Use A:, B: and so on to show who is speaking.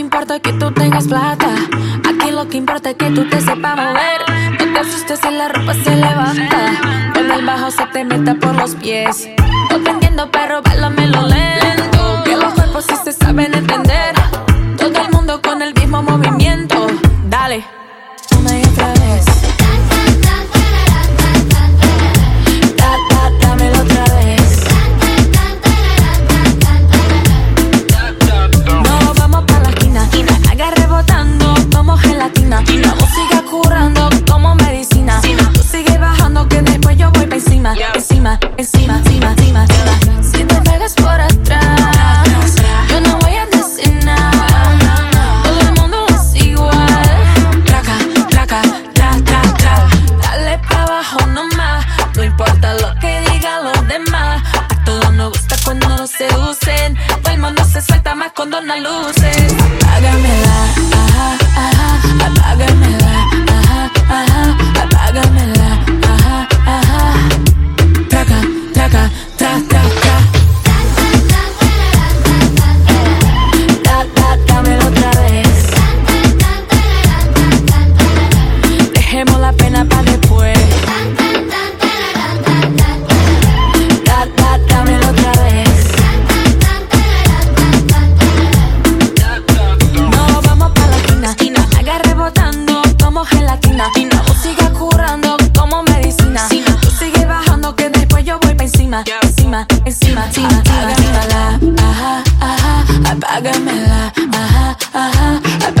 A: importa que tú tengas plata. Aquí lo que importa es que tú te sepas mover. No te asustes si la ropa se levanta. Cuando el bajo se te meta por los pies. No te entiendo, pero lo lento. Que los cuerpos sí se saben entender. Todo el mundo con el mismo movimiento. Apágamela, ajá, ajá, Uh-huh.